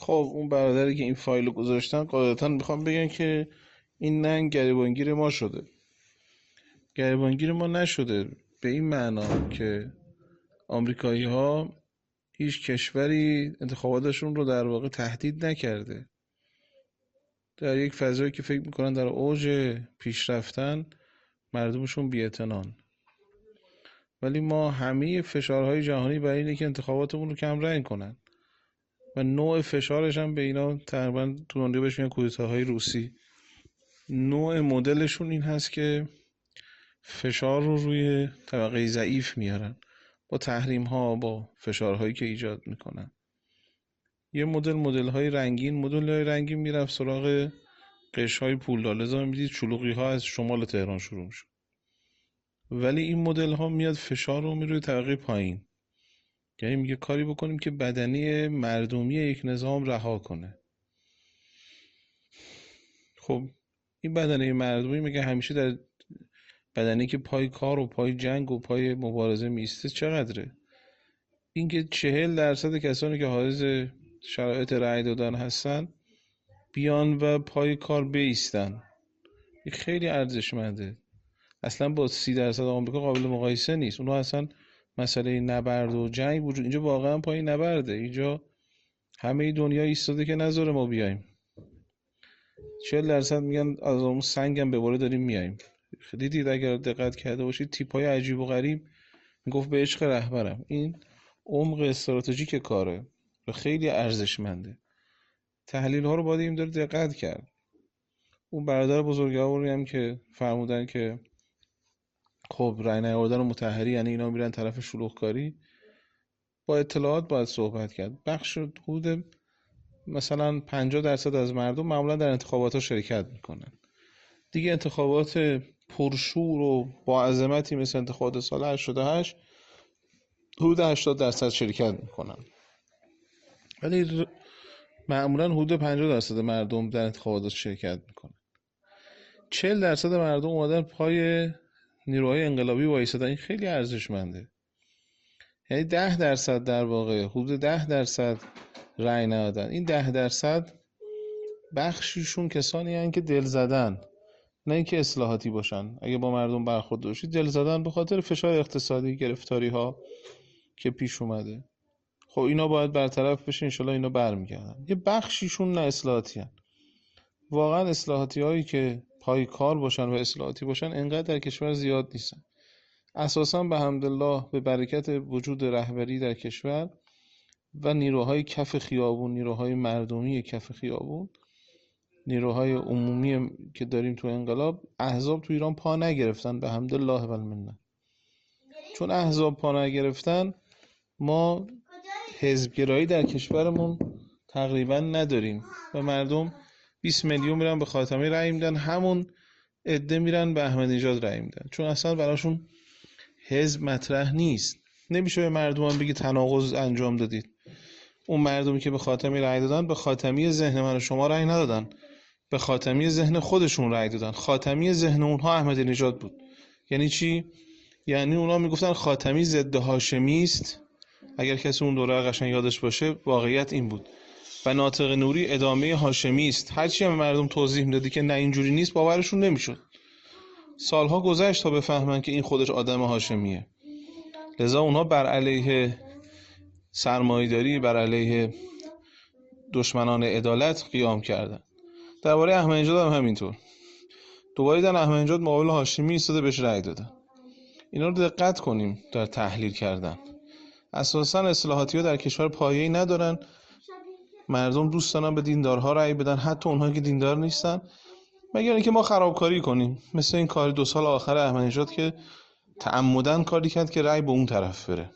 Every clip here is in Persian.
خب اون برادری که این فایل رو گذاشتن قاعدتا می‌خوام بگن که این ننگ گریبانگیر ما شده. گریبانگیر ما نشده به این معنا که آمریکایی ها هیچ کشوری انتخاباتشون رو در واقع تهدید نکرده. در یک فضایی که فکر می‌کنن در اوج پیشرفتن مردمشون بیعتنان ولی ما همه فشارهای جهانی برای اینه که انتخاباتمون رو کم رنگ کنن. و نوع فشارش هم به اینا تقریبا تو بهش میگن های روسی. نوع مدلشون این هست که فشار رو روی طبقه ضعیف میارن. با تحریم ها با فشارهایی که ایجاد می‌کنن. یه مدل مدل های رنگین مدل های رنگین می‌رفت سراغ قش های پول لذا می‌دید چلوقی ها از شمال تهران شروع میشه ولی این مدل ها میاد فشار رو می‌روی طبقه پایین. یعنی میگه کاری بکنیم که بدنی مردمی یک نظام رها کنه. خب این بدنه مردمی میگه همیشه در بدنی که پای کار و پای جنگ و پای مبارزه میسته چقدره؟ اینکه چهل درصد کسانی که حائز شرایط رأی دادن هستن بیان و پای کار بیستن. خیلی ارزشمنده. اصلا با سی درصد آمریکا قابل مقایسه نیست. اونها اصلا مسئله نبرد و جنگ وجود اینجا واقعا پای نبرده. اینجا همه دنیا ایستاده که نذاره ما بیایم. چهل درصد میگن از اون سنگم به داریم میایم دیدید اگر دقت کرده باشید تیپ های عجیب و غریب می‌گفت به عشق رهبرم. این عمق استراتژیک کاره و خیلی ارزشمنده. تحلیل ها رو باید این داره دقت کرد. اون برادر بزرگواری هم که فرمودن که خب رای نیاوردن متحری یعنی اینا میرن طرف شلوغکاری. با اطلاعات باید صحبت کرد. بخش حدود مثلا 50 درصد از مردم معمولا در انتخابات ها شرکت می‌کنن. دیگه انتخابات پرشور و با عظمتی مثل انتخابات سال 88 حدود 80 درصد شرکت می‌کنن. ولی معمولا حدود 50 درصد مردم در انتخابات شرکت می‌کنن. 40 درصد مردم اومدن پای نیروهای انقلابی وایسادن این خیلی ارزشمنده. یعنی 10 درصد در واقع حدود 10 درصد رأی ندادن. این 10 درصد بخشیشون کسانی هستند که دل زدن. نه اینکه اصلاحاتی باشن. اگه با مردم برخورد باشید دل زدن به خاطر فشار اقتصادی گرفتاری ها که پیش اومده. خب اینا باید برطرف بشه انشالله اینا برمیگردن. یه بخشیشون نه اصلاحاتی هن. واقعا اصلاحاتی هایی که پای کار باشن و اصلاحاتی باشن انقدر در کشور زیاد نیستن. اساسا به حمدالله به برکت وجود رهبری در کشور و نیروهای کف خیابون نیروهای مردمی کف خیابون نیروهای عمومی که داریم تو انقلاب احزاب تو ایران پا نگرفتن به حمدالله و المنه چون احزاب پا نگرفتن ما حزبگرایی در کشورمون تقریبا نداریم و مردم 20 میلیون میرن به خاتمی رأی میدن. همون عده میرن به احمدی نژاد رأی میدن. چون اصلا براشون حزب مطرح نیست. نمیشه به مردم بگی تناقض انجام دادید. اون مردمی که به خاتمی رأی دادن به خاتمی ذهن من و شما رأی ندادن. به خاتمی ذهن خودشون رأی دادن. خاتمی ذهن اونها احمدی نژاد بود. یعنی چی؟ یعنی اونا می‌گفتن خاتمی ضد هاشمی است اگر کسی اون دوره قشنگ یادش باشه واقعیت این بود. و ناطق نوری ادامه هاشمی است. هرچی هم مردم توضیح می‌دادی که نه اینجوری نیست باورشون نمی‌شد. سالها گذشت تا بفهمن که این خودش آدم هاشمیه. لذا اونها بر علیه سرمایداری بر علیه دشمنان عدالت قیام کردن. درباره احمدی نژاد هم همینطور. دوباره در احمدی نژاد مقابل هاشمی ایستاده بهش رأی دادن اینا رو دقت کنیم در تحلیل کردن. اساسا اصلاحاتی ها در کشور پایه‌ای ندارن. مردم دوست دارن به دیندارها رأی بدن حتی اونهایی که دیندار نیستن. مگر اینکه ما خرابکاری کنیم. مثل این کار دو سال آخر احمدی که تعمدن کاری کرد که رأی به اون طرف بره.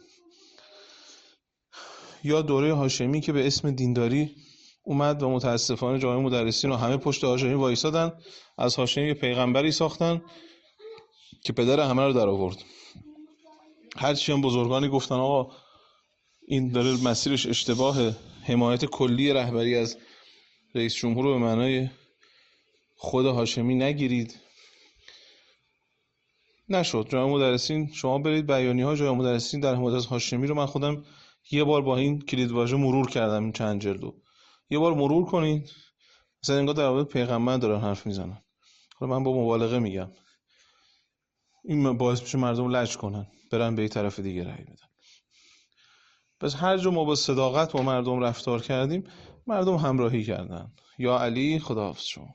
یا دوره هاشمی که به اسم دینداری اومد و متاسفانه جامعه مدرسین و همه پشت هاشمی وایسادن از هاشمی یه پیغمبری ساختن که پدر همه رو در آورد. هرچی هم بزرگانی گفتن آقا این داره مسیرش اشتباه حمایت کلی رهبری از رئیس جمهور رو به معنای خود هاشمی نگیرید. نشد. جامعه مدرسین شما برید بیانی ها جامعه مدرسین در حمایت از هاشمی رو من خودم یه بار با این کلید واژه مرور کردم این چند جلدو یه بار مرور کنین. مثلا انگار در مورد پیغمبر دارن حرف می‌زنن. حالا من با مبالغه میگم. این باعث میشه مردم لج کنن برن به یه طرف دیگه رأی بدن. پس هر جا ما با صداقت با مردم رفتار کردیم مردم همراهی کردن. یا علی خداحافظ شما.